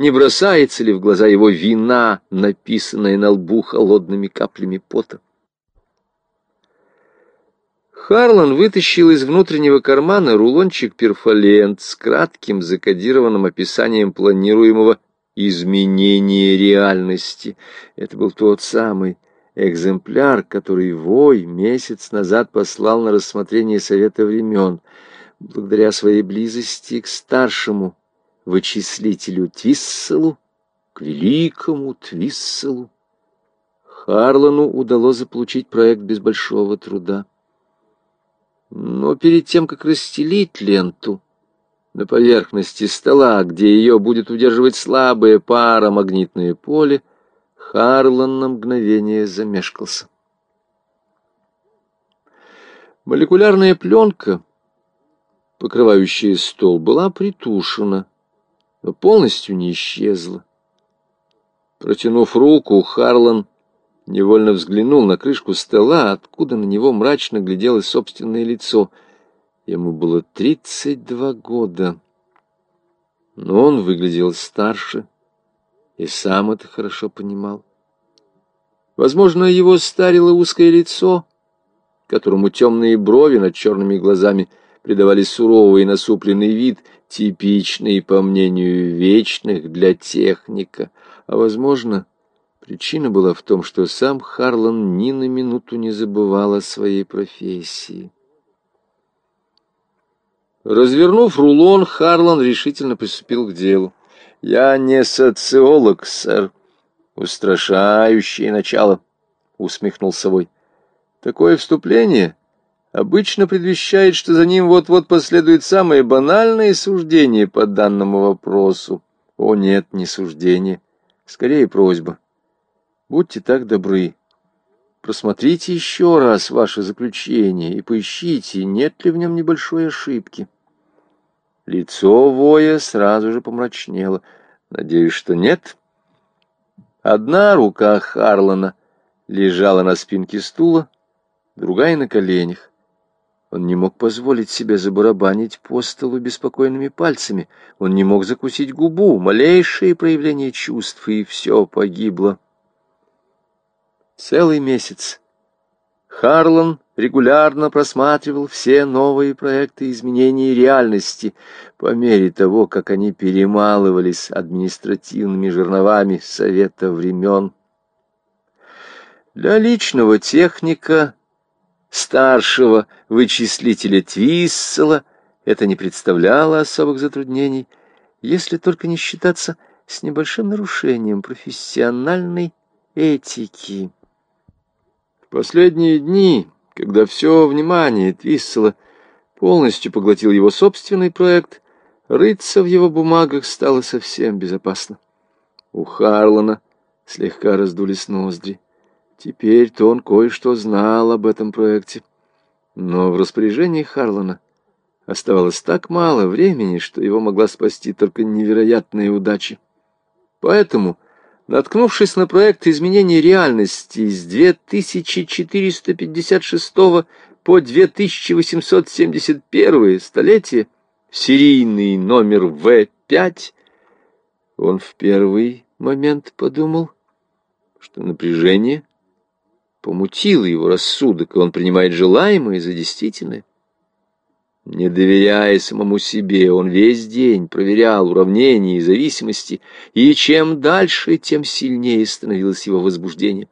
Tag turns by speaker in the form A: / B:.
A: не бросается ли в глаза его вина, написанная на лбу холодными каплями пота. Харлан вытащил из внутреннего кармана рулончик перфолент с кратким закодированным описанием планируемого изменения реальности. Это был тот самый экземпляр, который Вой месяц назад послал на рассмотрение Совета времен. Благодаря своей близости к старшему вычислителю Твисселу, к великому Твисселу, Харлану удалось заполучить проект без большого труда. Но перед тем, как расстелить ленту на поверхности стола, где ее будет удерживать слабое парамагнитное поле, Харлан на мгновение замешкался. Молекулярная пленка, покрывающая стол, была притушена, но полностью не исчезла. Протянув руку, Харлан невольно взглянул на крышку стола, откуда на него мрачно глядело собственное лицо. Ему было тридцать два года, но он выглядел старше и сам это хорошо понимал. Возможно, его старило узкое лицо, которому темные брови над черными глазами придавали суровый и насупленный вид, типичный, по мнению вечных, для техника, а, возможно, Причина была в том, что сам Харлан ни на минуту не забывал о своей профессии. Развернув рулон, Харлан решительно приступил к делу. «Я не социолог, сэр». «Устрашающее начало», — усмехнулся Совой. «Такое вступление обычно предвещает, что за ним вот-вот последует самое банальное суждение по данному вопросу. О нет, не суждение, скорее просьба». Будьте так добры. Просмотрите еще раз ваше заключение и поищите, нет ли в нем небольшой ошибки. Лицо воя сразу же помрачнело. Надеюсь, что нет. Одна рука Харлана лежала на спинке стула, другая на коленях. Он не мог позволить себе забарабанить по столу беспокойными пальцами. Он не мог закусить губу, малейшее проявление чувств, и все погибло. Целый месяц Харлан регулярно просматривал все новые проекты изменений реальности по мере того, как они перемалывались административными жерновами Совета времен. Для личного техника, старшего вычислителя Твиссела, это не представляло особых затруднений, если только не считаться с небольшим нарушением профессиональной этики последние дни, когда все внимание Твиссела полностью поглотил его собственный проект, рыться в его бумагах стало совсем безопасно. У Харлана слегка раздулись ноздри. Теперь-то он кое-что знал об этом проекте. Но в распоряжении Харлана оставалось так мало времени, что его могла спасти только невероятная удача. Поэтому Наткнувшись на проект изменения реальности с 2456 по 2871 столетие, серийный номер В5, он в первый момент подумал, что напряжение помутило его рассудок, и он принимает желаемое за действительное. Не доверяя самому себе, он весь день проверял уравнения и зависимости, и чем дальше, тем сильнее становилось его возбуждение.